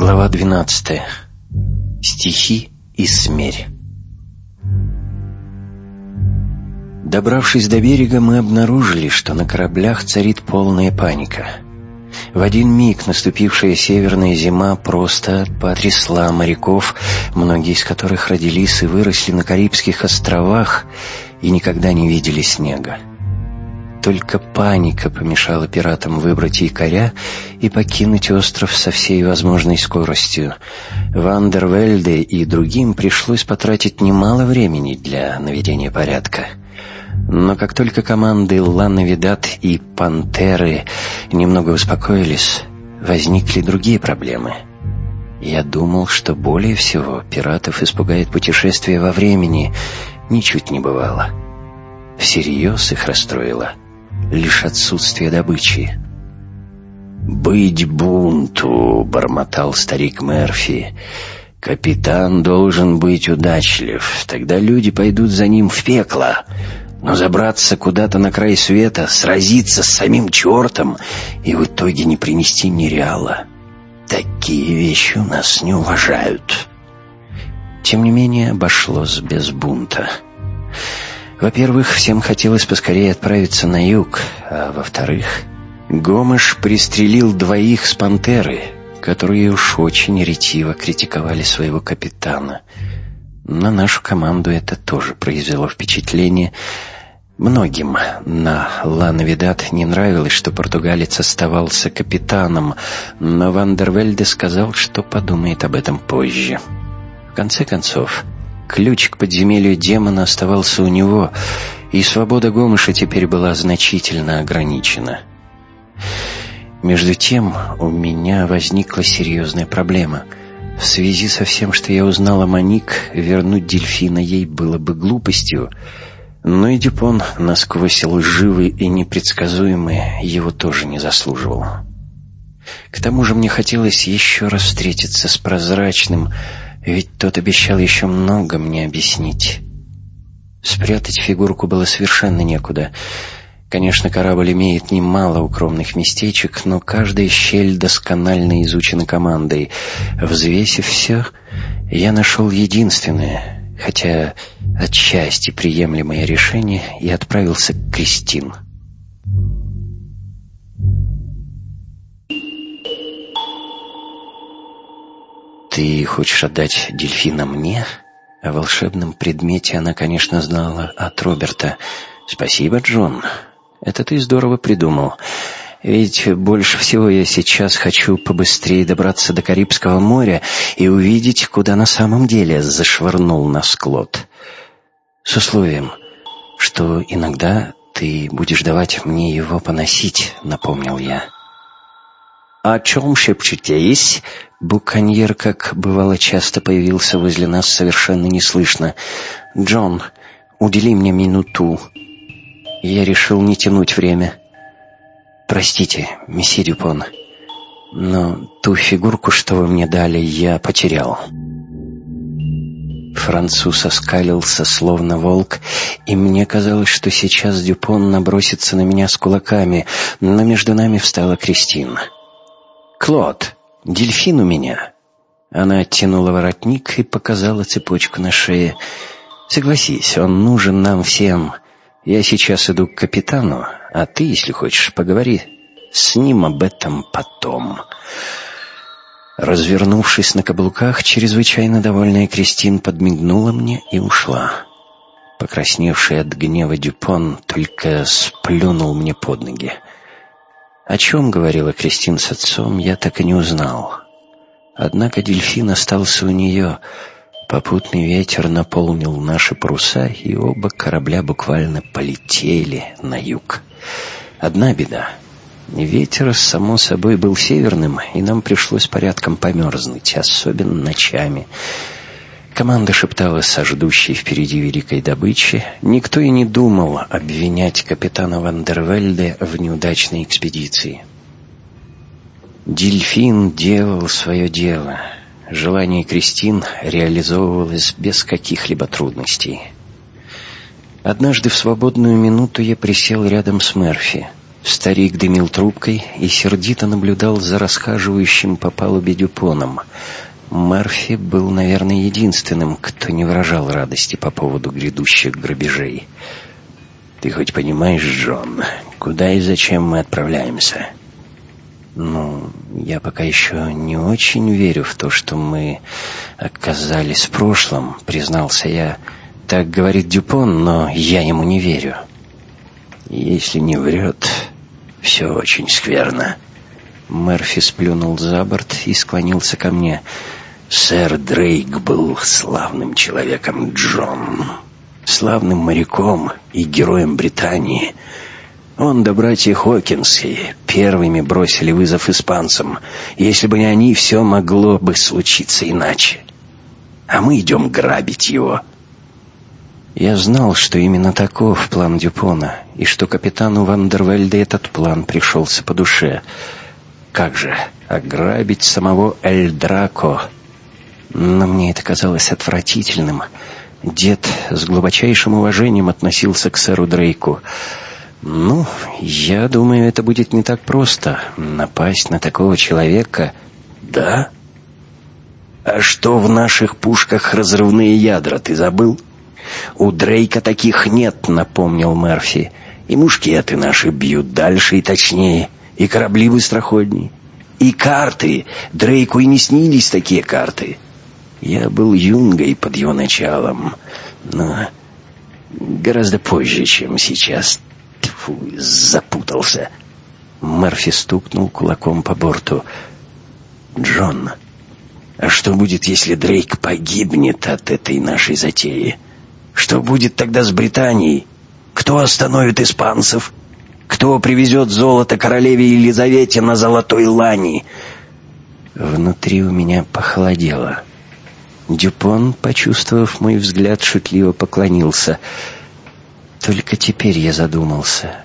Глава 12. Стихи и смерь. Добравшись до берега, мы обнаружили, что на кораблях царит полная паника. В один миг наступившая северная зима просто потрясла моряков, многие из которых родились и выросли на Карибских островах и никогда не видели снега. Только паника помешала пиратам выбрать якоря и покинуть остров со всей возможной скоростью. Вандервельде и другим пришлось потратить немало времени для наведения порядка. Но как только команды Лана Видат и Пантеры немного успокоились, возникли другие проблемы. Я думал, что более всего пиратов испугает путешествие во времени. Ничуть не бывало. Всерьез их расстроило лишь отсутствие добычи. «Быть бунту», — бормотал старик Мерфи. «Капитан должен быть удачлив, тогда люди пойдут за ним в пекло. Но забраться куда-то на край света, сразиться с самим чертом и в итоге не принести ни реала. Такие вещи у нас не уважают». Тем не менее, обошлось без бунта. Во-первых, всем хотелось поскорее отправиться на юг, а во-вторых, Гомеш пристрелил двоих с пантеры, которые уж очень ретиво критиковали своего капитана. На нашу команду это тоже произвело впечатление. Многим на Лановидат не нравилось, что португалец оставался капитаном, но Вандервельде сказал, что подумает об этом позже. В конце концов, Ключ к подземелью демона оставался у него, и свобода Гомыша теперь была значительно ограничена. Между тем, у меня возникла серьезная проблема. В связи со всем, что я узнал о Моник, вернуть дельфина ей было бы глупостью, но и Дюпон, насквозь лживый и непредсказуемый, его тоже не заслуживал. К тому же мне хотелось еще раз встретиться с прозрачным, ведь тот обещал еще много мне объяснить. Спрятать фигурку было совершенно некуда. Конечно, корабль имеет немало укромных местечек, но каждая щель досконально изучена командой. Взвесив все, я нашел единственное, хотя отчасти приемлемое решение, и отправился к Кристин. «Ты хочешь отдать дельфина мне?» О волшебном предмете она, конечно, знала от Роберта. «Спасибо, Джон. Это ты здорово придумал. Ведь больше всего я сейчас хочу побыстрее добраться до Карибского моря и увидеть, куда на самом деле зашвырнул нас Клод. С условием, что иногда ты будешь давать мне его поносить», — напомнил я. «О чем шепчетесь?» Буконьер, как бывало часто, появился возле нас совершенно неслышно. «Джон, удели мне минуту». Я решил не тянуть время. «Простите, месье Дюпон, но ту фигурку, что вы мне дали, я потерял». Француз оскалился, словно волк, и мне казалось, что сейчас Дюпон набросится на меня с кулаками, но между нами встала Кристина. «Клод, дельфин у меня». Она оттянула воротник и показала цепочку на шее. «Согласись, он нужен нам всем. Я сейчас иду к капитану, а ты, если хочешь, поговори с ним об этом потом». Развернувшись на каблуках, чрезвычайно довольная Кристин подмигнула мне и ушла. Покрасневший от гнева Дюпон только сплюнул мне под ноги. О чем говорила Кристин с отцом, я так и не узнал. Однако дельфин остался у нее. Попутный ветер наполнил наши паруса, и оба корабля буквально полетели на юг. Одна беда. Ветер, само собой, был северным, и нам пришлось порядком померзнуть, особенно ночами. Команда шепталась о ждущей впереди великой добычи. Никто и не думал обвинять капитана Вандервельде в неудачной экспедиции. Дельфин делал свое дело. Желание Кристин реализовывалось без каких-либо трудностей. Однажды в свободную минуту я присел рядом с Мерфи. Старик дымил трубкой и сердито наблюдал за расхаживающим по палубе Дюпоном. Мерфи был, наверное, единственным, кто не выражал радости по поводу грядущих грабежей. «Ты хоть понимаешь, Джон, куда и зачем мы отправляемся?» «Ну, я пока еще не очень верю в то, что мы оказались в прошлом», — признался я. «Так говорит Дюпон, но я ему не верю». «Если не врет, все очень скверно». Мерфи сплюнул за борт и склонился ко мне. «Сэр Дрейк был славным человеком, Джон. Славным моряком и героем Британии». Он да братья Хокинсы первыми бросили вызов испанцам. Если бы не они, все могло бы случиться иначе. А мы идем грабить его. Я знал, что именно таков план Дюпона, и что капитану Вандервельде этот план пришелся по душе. Как же, ограбить самого Эль Драко? Но мне это казалось отвратительным. Дед с глубочайшим уважением относился к сэру Дрейку — «Ну, я думаю, это будет не так просто. Напасть на такого человека...» «Да? А что в наших пушках разрывные ядра, ты забыл?» «У Дрейка таких нет», — напомнил Мерфи. «И мушкеты наши бьют дальше и точнее, и корабли быстроходнее, и карты. Дрейку и не снились такие карты. Я был юнгой под его началом, но гораздо позже, чем сейчас. Тьфу, запутался. Мерфи стукнул кулаком по борту. «Джон, а что будет, если Дрейк погибнет от этой нашей затеи? Что будет тогда с Британией? Кто остановит испанцев? Кто привезет золото королеве Елизавете на золотой лани?» Внутри у меня похолодело. Дюпон, почувствовав мой взгляд, шутливо поклонился — только теперь я задумался.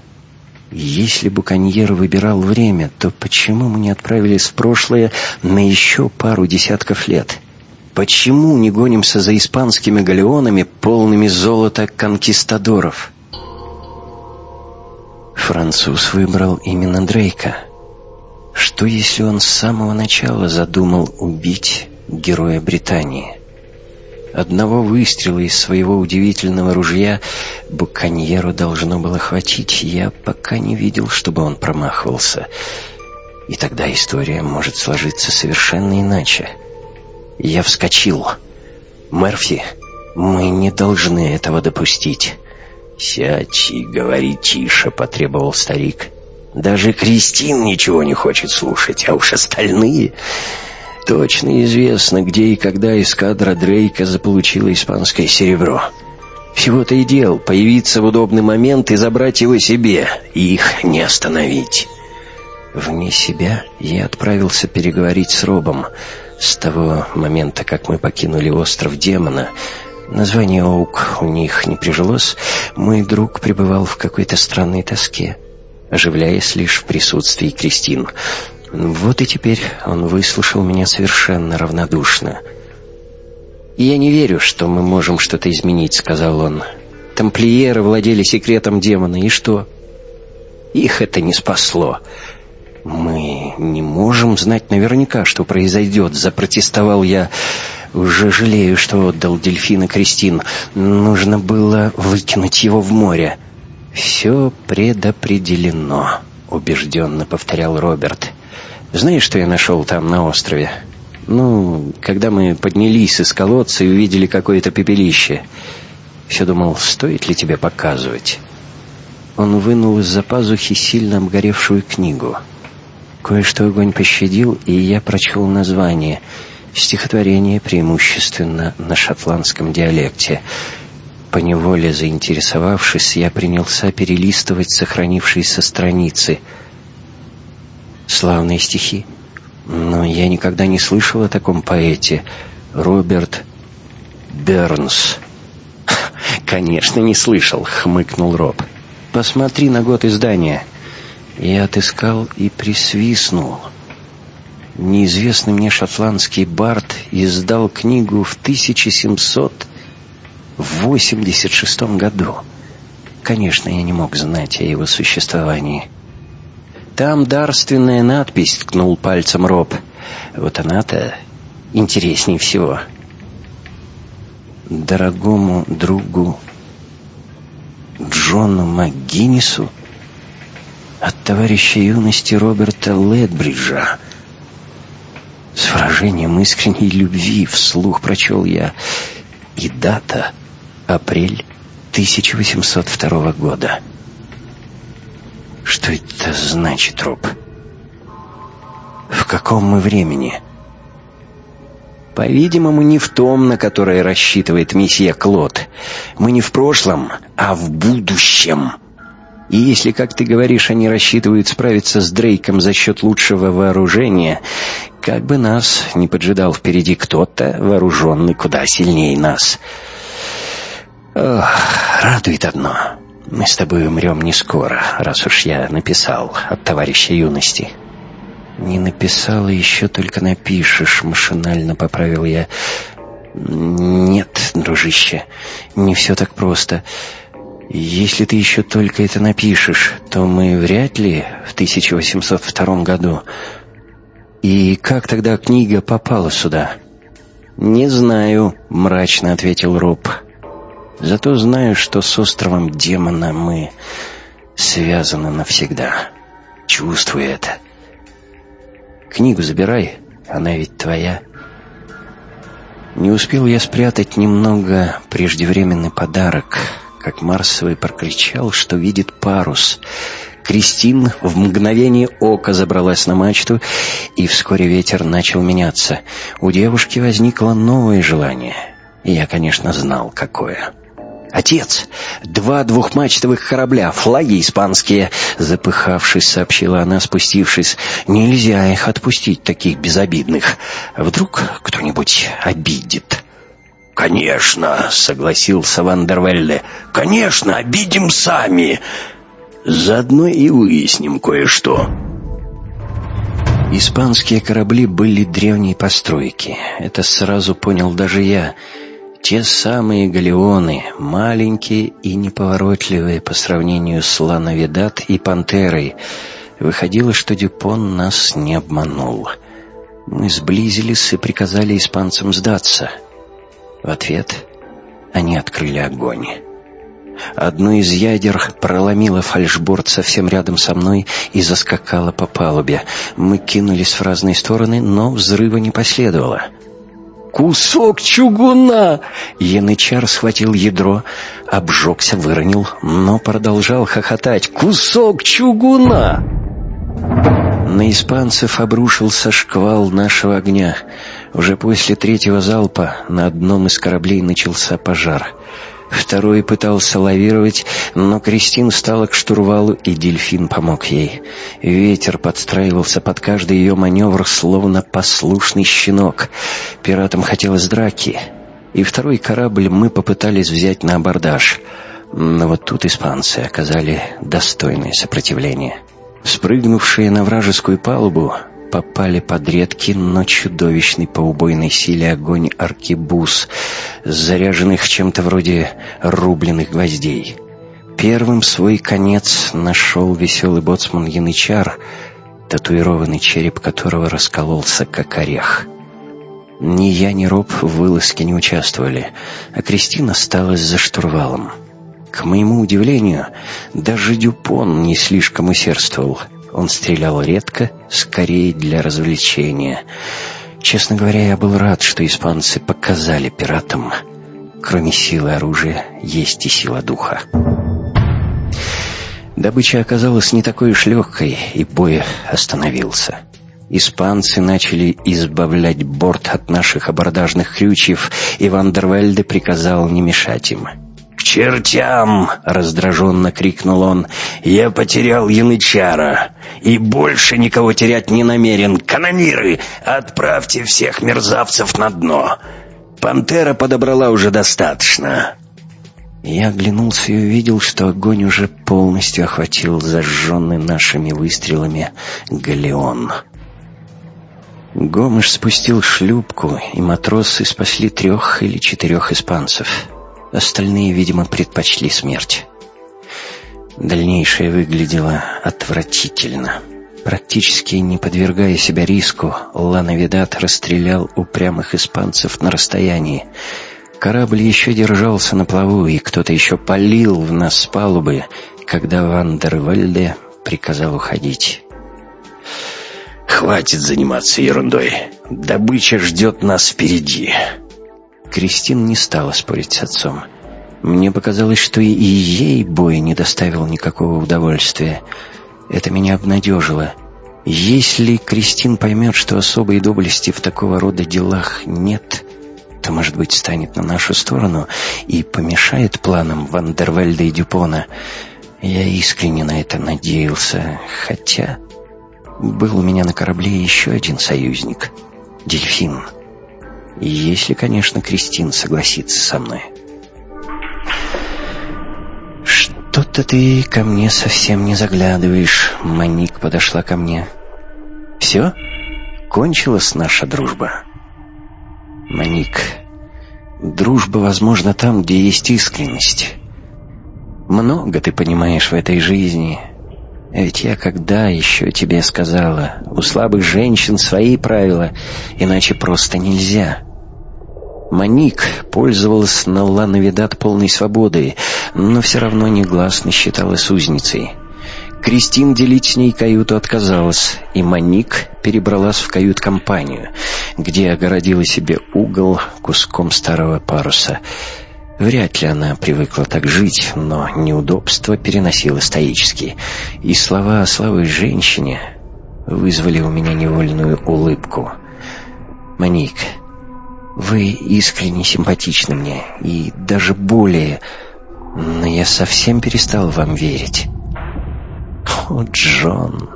Если Буконьер выбирал время, то почему мы не отправились в прошлое на еще пару десятков лет? Почему не гонимся за испанскими галеонами, полными золота конкистадоров? Француз выбрал именно Дрейка. Что если он с самого начала задумал убить героя Британии? Одного выстрела из своего удивительного ружья Буканьеру должно было хватить. Я пока не видел, чтобы он промахивался. И тогда история может сложиться совершенно иначе. Я вскочил. «Мерфи, мы не должны этого допустить». «Сядь и говори тише», — потребовал старик. «Даже Кристин ничего не хочет слушать, а уж остальные...» Точно известно, где и когда эскадра Дрейка заполучила испанское серебро. Всего-то и дел появиться в удобный момент и забрать его себе, и их не остановить. Вне себя я отправился переговорить с Робом. С того момента, как мы покинули остров Демона, название Оук у них не прижилось, мой друг пребывал в какой-то странной тоске, оживляясь лишь в присутствии Кристин — вот и теперь он выслушал меня совершенно равнодушно. «Я не верю, что мы можем что-то изменить», — сказал он. «Тамплиеры владели секретом демона, и что?» «Их это не спасло». «Мы не можем знать наверняка, что произойдет», — запротестовал я. «Уже жалею, что отдал дельфина Кристин. Нужно было выкинуть его в море». «Все предопределено», — убежденно повторял Роберт. Знаешь, что я нашел там, на острове? Ну, когда мы поднялись из колодца и увидели какое-то пепелище. Все думал, стоит ли тебе показывать. Он вынул из-за пазухи сильно обгоревшую книгу. Кое-что огонь пощадил, и я прочел название. Стихотворение преимущественно на шотландском диалекте. Поневоле заинтересовавшись, я принялся перелистывать сохранившиеся страницы — Славные стихи. Но я никогда не слышал о таком поэте. Роберт Бернс. «Конечно, не слышал», — хмыкнул Роб. «Посмотри на год издания». Я отыскал и присвистнул. Неизвестный мне шотландский бард издал книгу в 1786 году. Конечно, я не мог знать о его существовании. Там дарственная надпись, ткнул пальцем Роб. Вот она-то интереснее всего. Дорогому другу Джону МакГиннису от товарища юности Роберта Ледбриджа. С выражением искренней любви вслух прочел я. И дата — апрель 1802 года. Что это значит, Роб? В каком мы времени? По-видимому, не в том, на которое рассчитывает месье Клод. Мы не в прошлом, а в будущем. И если, как ты говоришь, они рассчитывают справиться с Дрейком за счет лучшего вооружения, как бы нас не поджидал впереди кто-то, вооруженный куда сильнее нас. Ох, радует одно. Мы с тобой умрем не скоро, раз уж я написал от товарища юности. Не написал, еще только напишешь, машинально поправил я. Нет, дружище, не все так просто. Если ты еще только это напишешь, то мы вряд ли в 1802 году. И как тогда книга попала сюда? Не знаю, мрачно ответил Роб. Зато знаю, что с островом демона мы связаны навсегда. Чувствую это. Книгу забирай, она ведь твоя. Не успел я спрятать немного преждевременный подарок — как Марсовый прокричал, что видит парус. Кристин в мгновение ока забралась на мачту, и вскоре ветер начал меняться. У девушки возникло новое желание, я, конечно, знал, какое. «Отец! Два двухмачтовых корабля, флаги испанские!» Запыхавшись, сообщила она, спустившись. «Нельзя их отпустить, таких безобидных. Вдруг кто-нибудь обидит?» «Конечно», — согласился Вандервелле. «Конечно, обидим сами. Заодно и выясним кое-что». Испанские корабли были древней постройки. Это сразу понял даже я. Те самые галеоны, маленькие и неповоротливые по сравнению с Лановидат и Пантерой. Выходило, что Дюпон нас не обманул. Мы сблизились и приказали испанцам сдаться — в ответ они открыли огонь. Одно из ядер проломило фальшборд совсем рядом со мной и заскакало по палубе. Мы кинулись в разные стороны, но взрыва не последовало. «Кусок чугуна!» Янычар схватил ядро, обжегся, выронил, но продолжал хохотать. «Кусок чугуна!» На испанцев обрушился шквал нашего огня. Уже после третьего залпа на одном из кораблей начался пожар. Второй пытался лавировать, но Кристин встала к штурвалу, и дельфин помог ей. Ветер подстраивался под каждый ее маневр, словно послушный щенок. Пиратам хотелось драки, и второй корабль мы попытались взять на абордаж. Но вот тут испанцы оказали достойное сопротивление. Спрыгнувшие на вражескую палубу, попали под редкий, но чудовищный по убойной силе огонь аркебуз, заряженных чем-то вроде рубленых гвоздей. Первым свой конец нашел веселый боцман Янычар, татуированный череп которого раскололся, как орех. Ни я, ни Роб в вылазке не участвовали, а Кристина осталась за штурвалом. К моему удивлению, даже Дюпон не слишком усердствовал — он стрелял редко, скорее для развлечения. Честно говоря, я был рад, что испанцы показали пиратам, кроме силы оружия, есть и сила духа. Добыча оказалась не такой уж легкой, и бой остановился. Испанцы начали избавлять борт от наших абордажных крючев, и Вандервельде приказал не мешать им чертям!» — раздраженно крикнул он. «Я потерял янычара и больше никого терять не намерен. Канониры, отправьте всех мерзавцев на дно. Пантера подобрала уже достаточно». Я оглянулся и увидел, что огонь уже полностью охватил зажженный нашими выстрелами галеон. Гомыш спустил шлюпку, и матросы спасли трех или четырех испанцев. Остальные, видимо, предпочли смерть. Дальнейшее выглядело отвратительно. Практически не подвергая себя риску, Лановидат расстрелял упрямых испанцев на расстоянии. Корабль еще держался на плаву, и кто-то еще полил в нас с палубы, когда Ван дер Вельде приказал уходить. «Хватит заниматься ерундой. Добыча ждет нас впереди». Кристин не стала спорить с отцом. Мне показалось, что и ей бой не доставил никакого удовольствия. Это меня обнадежило. Если Кристин поймет, что особой доблести в такого рода делах нет, то, может быть, станет на нашу сторону и помешает планам Вандервельда и Дюпона. Я искренне на это надеялся, хотя был у меня на корабле еще один союзник — Дельфин. Если, конечно, Кристин согласится со мной. «Что-то ты ко мне совсем не заглядываешь», — Маник подошла ко мне. «Все? Кончилась наша дружба?» «Маник, дружба возможна там, где есть искренность. Много ты понимаешь в этой жизни. Ведь я когда еще тебе сказала, у слабых женщин свои правила, иначе просто нельзя». Маник пользовалась на Лановидат полной свободой, но все равно негласно считалась узницей. Кристин делить с ней каюту отказалась, и Маник перебралась в кают-компанию, где огородила себе угол куском старого паруса. Вряд ли она привыкла так жить, но неудобства переносила стоически, и слова о слабой женщине вызвали у меня невольную улыбку. «Маник, вы искренне симпатичны мне, и даже более, но я совсем перестал вам верить». «О, Джон,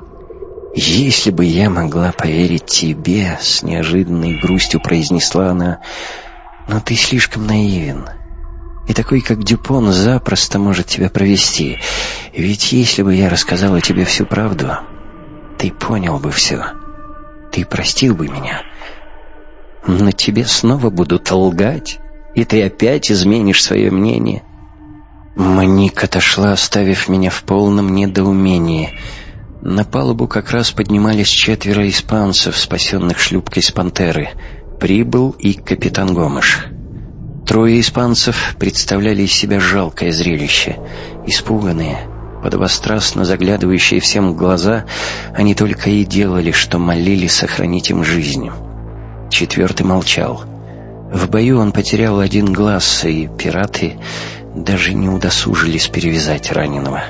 если бы я могла поверить тебе», — с неожиданной грустью произнесла она, — «но ты слишком наивен». И такой, как Дюпон, запросто может тебя провести. Ведь если бы я рассказала тебе всю правду, ты понял бы все. Ты простил бы меня. Но тебе снова будут лгать, и ты опять изменишь свое мнение. Моник отошла, оставив меня в полном недоумении. На палубу как раз поднимались четверо испанцев, спасенных шлюпкой с «Пантеры». Прибыл и капитан Гомыш. Трое испанцев представляли из себя жалкое зрелище. Испуганные, подобострастно заглядывающие всем в глаза, они только и делали, что молили сохранить им жизнь. Четвертый молчал. В бою он потерял один глаз, и пираты даже не удосужились перевязать раненого.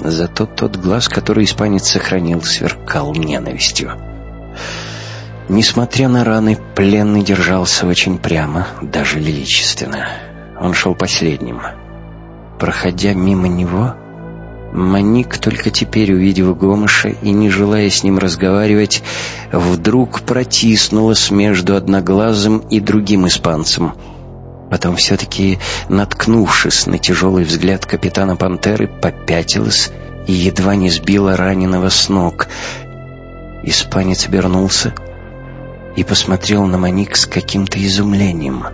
Зато тот глаз, который испанец сохранил, сверкал ненавистью. Несмотря на раны, пленный держался очень прямо, даже величественно. Он шел последним. Проходя мимо него, Маник, только теперь увидев Гомыша и не желая с ним разговаривать, вдруг протиснулась между одноглазым и другим испанцем — Потом все-таки, наткнувшись на тяжелый взгляд капитана «Пантеры», попятилась и едва не сбила раненого с ног. Испанец обернулся и посмотрел на Маник с каким-то изумлением.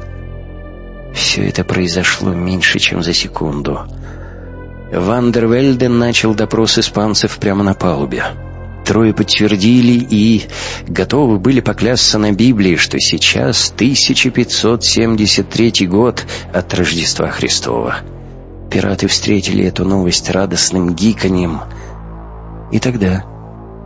Все это произошло меньше, чем за секунду. Вандервельден начал допрос испанцев прямо на палубе. Трое подтвердили и готовы были поклясться на Библии, что сейчас 1573 год от Рождества Христова. Пираты встретили эту новость радостным гиканьем. И тогда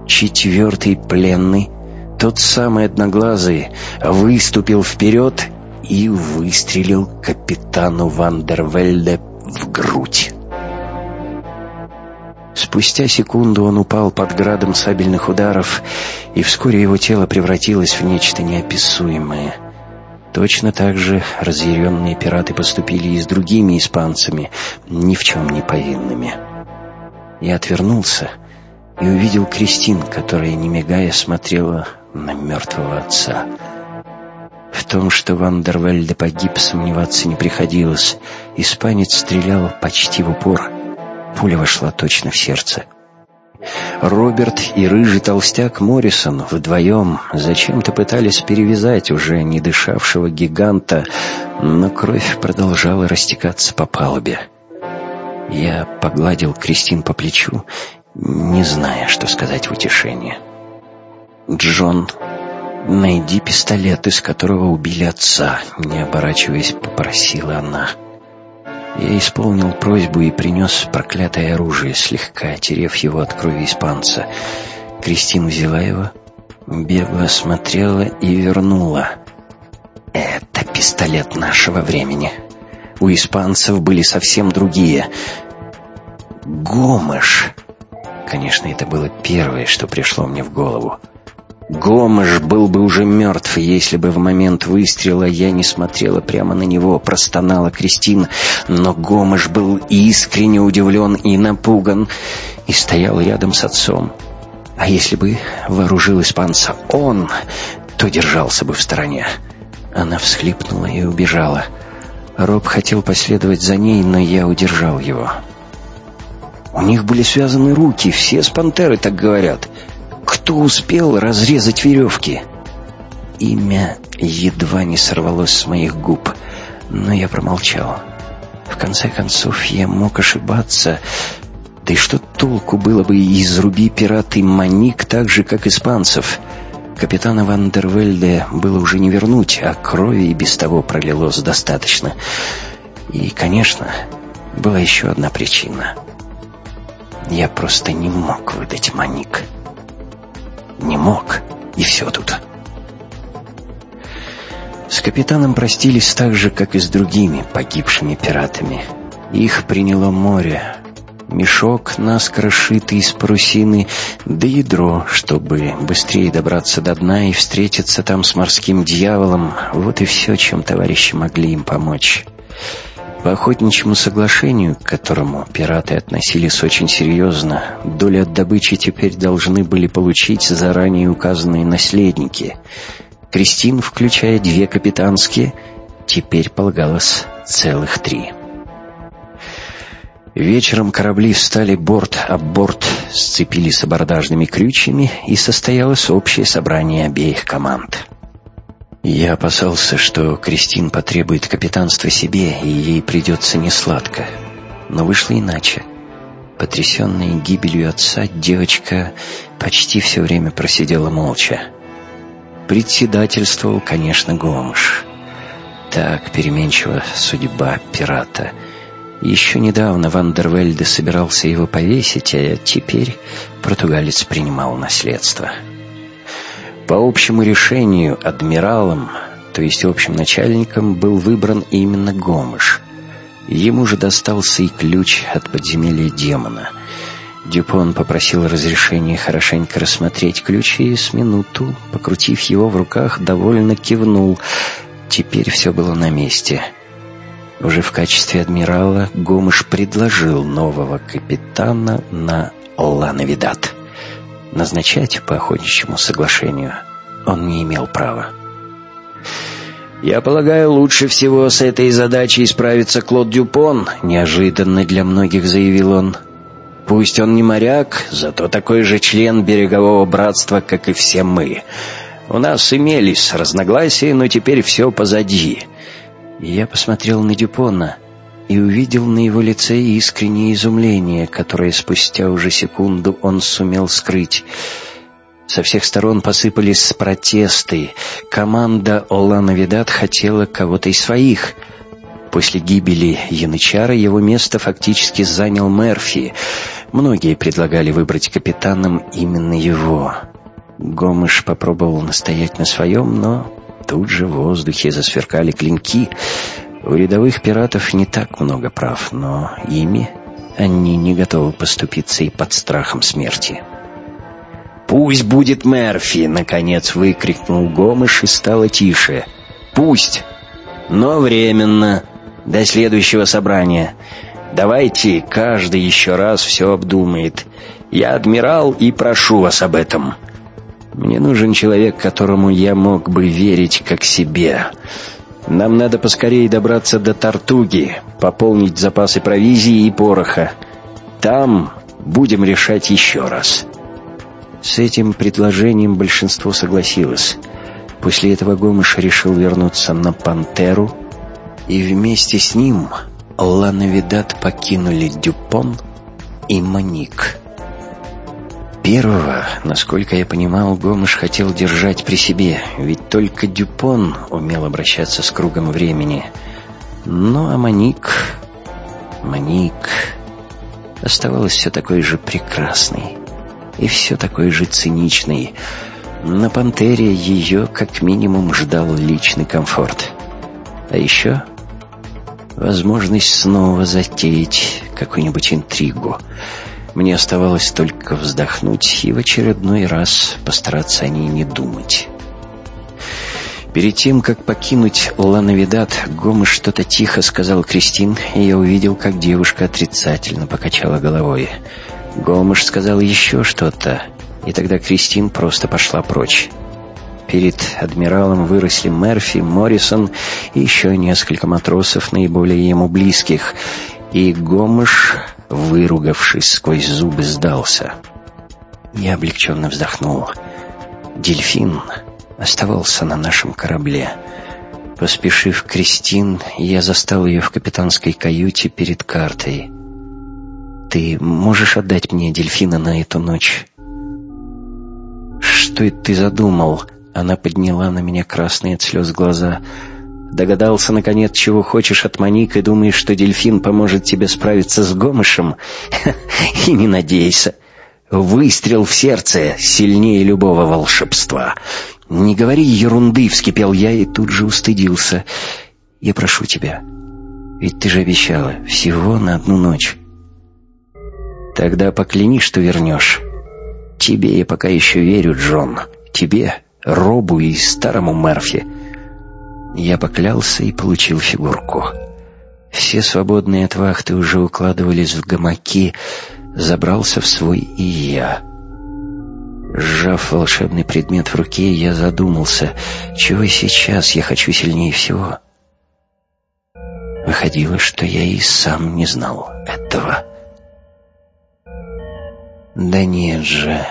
четвертый пленный, тот самый одноглазый, выступил вперед и выстрелил капитану Вандервельде в грудь. Спустя секунду он упал под градом сабельных ударов, и вскоре его тело превратилось в нечто неописуемое. Точно так же разъяренные пираты поступили и с другими испанцами, ни в чем не повинными. Я отвернулся и увидел Кристин, которая, не мигая, смотрела на мертвого отца. В том, что Вандервельде погиб, сомневаться не приходилось. Испанец стрелял почти в упор — Пуля вошла точно в сердце. Роберт и рыжий толстяк Моррисон вдвоем зачем-то пытались перевязать уже не дышавшего гиганта, но кровь продолжала растекаться по палубе. Я погладил Кристин по плечу не зная, что сказать в утешение. «Джон, найди пистолет, из которого убили отца», — не оборачиваясь, попросила она. Я исполнил просьбу и принес проклятое оружие, слегка отерев его от крови испанца. Кристина взяла его, бегло осмотрела и вернула. «Это пистолет нашего времени. У испанцев были совсем другие. Гомыш!» Конечно, это было первое, что пришло мне в голову. Гомыш был бы уже мертв, если бы в момент выстрела я не смотрела прямо на него, простонала Кристина. Но Гомыш был искренне удивлен и напуган, и стоял рядом с отцом. А если бы вооружил испанца он, то держался бы в стороне. Она всхлипнула и убежала. Роб хотел последовать за ней, но я удержал его. У них были связаны руки, все с пантеры так говорят. Кто успел разрезать веревки? Имя едва не сорвалось с моих губ, но я промолчал. В конце концов, я мог ошибаться. Да и что толку было бы изруби пираты Маник так же, как испанцев? Капитана Вандервельде было уже не вернуть, а крови и без того пролилось достаточно. И, конечно, была еще одна причина. Я просто не мог выдать Маник. Не мог, и все тут. С капитаном простились так же, как и с другими погибшими пиратами. Их приняло море. Мешок, наскоро шитый из парусины, да ядро, чтобы быстрее добраться до дна и встретиться там с морским дьяволом. Вот и все, чем товарищи могли им помочь. По охотничьему соглашению, к которому пираты относились очень серьезно, доля от добычи теперь должны были получить заранее указанные наследники. Кристин, включая две капитанские, теперь полагалось целых три. Вечером корабли встали борт об борт, сцепились абордажными крючьями, и состоялось общее собрание обеих команд. Я опасался, что Кристин потребует капитанства себе, и ей придется несладко. Но вышло иначе. Потрясенная гибелью отца, девочка почти все время просидела молча. Председательствовал, конечно, Гомыш. Так переменчива судьба пирата. Еще недавно Вандервельде собирался его повесить, а теперь португалец принимал наследство. По общему решению адмиралом, то есть общим начальником, был выбран именно Гомыш. Ему же достался и ключ от подземелья демона. Дюпон попросил разрешения хорошенько рассмотреть ключ и с минуту, покрутив его в руках, довольно кивнул. Теперь все было на месте. Уже в качестве адмирала Гомыш предложил нового капитана на Лановидат. Назначать по охотничьему соглашению он не имел права. «Я полагаю, лучше всего с этой задачей справится Клод Дюпон», — неожиданно для многих заявил он. «Пусть он не моряк, зато такой же член берегового братства, как и все мы. У нас имелись разногласия, но теперь все позади». Я посмотрел на Дюпона и увидел на его лице искреннее изумление, которое спустя уже секунду он сумел скрыть. Со всех сторон посыпались протесты. Команда Олана Видат хотела кого-то из своих. После гибели Янычара его место фактически занял Мерфи. Многие предлагали выбрать капитаном именно его. Гомыш попробовал настоять на своем, но тут же в воздухе засверкали клинки — у рядовых пиратов не так много прав, но ими они не готовы поступиться и под страхом смерти. «Пусть будет Мерфи!» — наконец выкрикнул Гомыш и стало тише. «Пусть! Но временно, до следующего собрания. Давайте каждый еще раз все обдумает. Я адмирал и прошу вас об этом. Мне нужен человек, которому я мог бы верить как себе». Нам надо поскорее добраться до Тартуги, пополнить запасы провизии и пороха. Там будем решать еще раз». С этим предложением большинство согласилось. После этого Гомыш решил вернуться на Пантеру, и вместе с ним Лановидат покинули Дюпон и Маник. Первого, насколько я понимал, Гомыш хотел держать при себе, ведь только Дюпон умел обращаться с кругом времени. Ну а Маник... Маник... оставалась все такой же прекрасной и все такой же циничной. На «Пантере» ее как минимум ждал личный комфорт. А еще возможность снова затеять какую-нибудь интригу — мне оставалось только вздохнуть и в очередной раз постараться о ней не думать. Перед тем, как покинуть Лановидат, Гомыш что-то тихо сказал Кристин, и я увидел, как девушка отрицательно покачала головой. Гомыш сказал еще что-то, и тогда Кристин просто пошла прочь. Перед адмиралом выросли Мерфи, Моррисон и еще несколько матросов, наиболее ему близких, и Гомыш выругавшись сквозь зубы, сдался. Я облегченно вздохнул. Дельфин оставался на нашем корабле. Поспешив Кристин, я застал ее в капитанской каюте перед картой. «Ты можешь отдать мне дельфина на эту ночь?» «Что это ты задумал?» Она подняла на меня красные от слез глаза – Догадался, наконец, чего хочешь от Моник и думаешь, что дельфин поможет тебе справиться с Гомышем? И не надейся. Выстрел в сердце сильнее любого волшебства. Не говори ерунды, вскипел я и тут же устыдился. Я прошу тебя, ведь ты же обещала всего на одну ночь. Тогда покляни, что вернешь. Тебе я пока еще верю, Джон. Тебе, Робу и старому Мерфи. Я поклялся и получил фигурку. Все свободные от вахты уже укладывались в гамаки, забрался в свой и я. Сжав волшебный предмет в руке, я задумался, чего сейчас я хочу сильнее всего. Выходило, что я и сам не знал этого. «Да нет же!»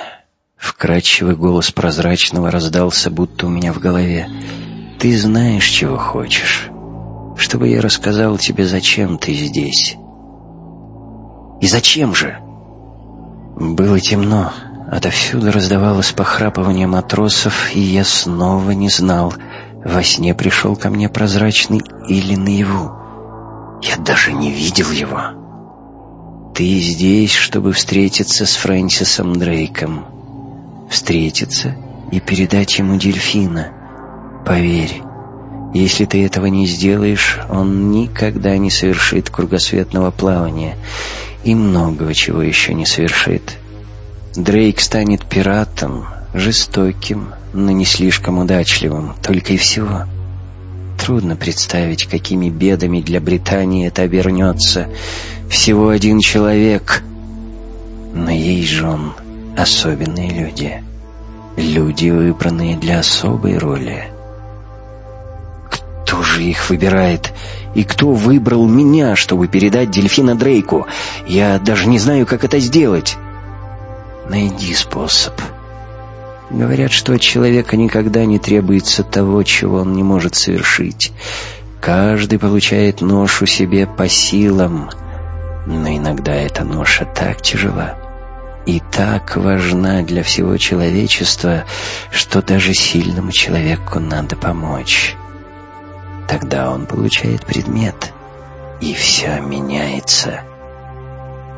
Вкрадчивый голос прозрачного раздался, будто у меня в голове. Ты знаешь, чего хочешь. Чтобы я рассказал тебе, зачем ты здесь. И зачем же? Было темно. Отовсюду раздавалось похрапывание матросов, и я снова не знал, во сне пришел ко мне прозрачный или наяву. Я даже не видел его. Ты здесь, чтобы встретиться с Фрэнсисом Дрейком. Встретиться и передать ему дельфина — Поверь, если ты этого не сделаешь, он никогда не совершит кругосветного плавания и многого чего еще не совершит. Дрейк станет пиратом, жестоким, но не слишком удачливым, только и всего. Трудно представить, какими бедами для Британии это обернется. Всего один человек. Но есть же он особенные люди. Люди, выбранные для особой роли. Кто же их выбирает? И кто выбрал меня, чтобы передать дельфина Дрейку? Я даже не знаю, как это сделать. Найди способ. Говорят, что от человека никогда не требуется того, чего он не может совершить. Каждый получает ношу себе по силам, но иногда эта ноша так тяжела и так важна для всего человечества, что даже сильному человеку надо помочь. Тогда он получает предмет, и все меняется.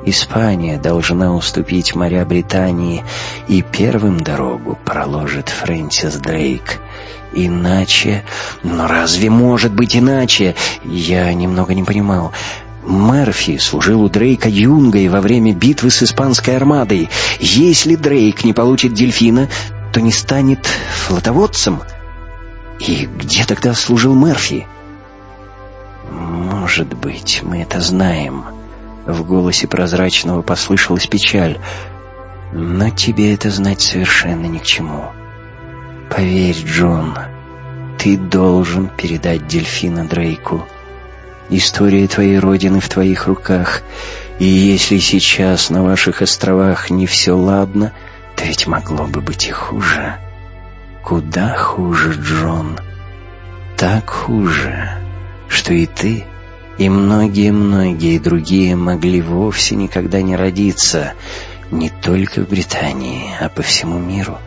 Испания должна уступить моря Британии, и первым дорогу проложит Фрэнсис Дрейк. Иначе... Но разве может быть иначе? Я немного не понимал. Мерфи служил у Дрейка юнгой во время битвы с испанской армадой. Если Дрейк не получит дельфина, то не станет флотоводцем — и где тогда служил Мерфи? Может быть, мы это знаем. В голосе прозрачного послышалась печаль. Но тебе это знать совершенно ни к чему. Поверь, Джон, ты должен передать дельфина Дрейку. История твоей родины в твоих руках. И если сейчас на ваших островах не все ладно, то ведь могло бы быть и хуже куда хуже, Джон. Так хуже, что и ты, и многие-многие другие могли вовсе никогда не родиться. не только в Британии, а по всему миру.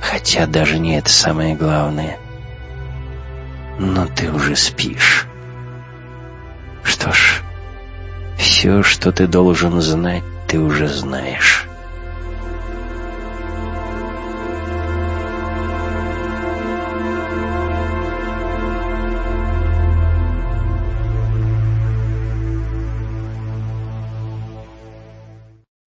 Хотя даже не это самое главное. Но ты уже спишь. Что ж, все, что ты должен знать, ты уже знаешь.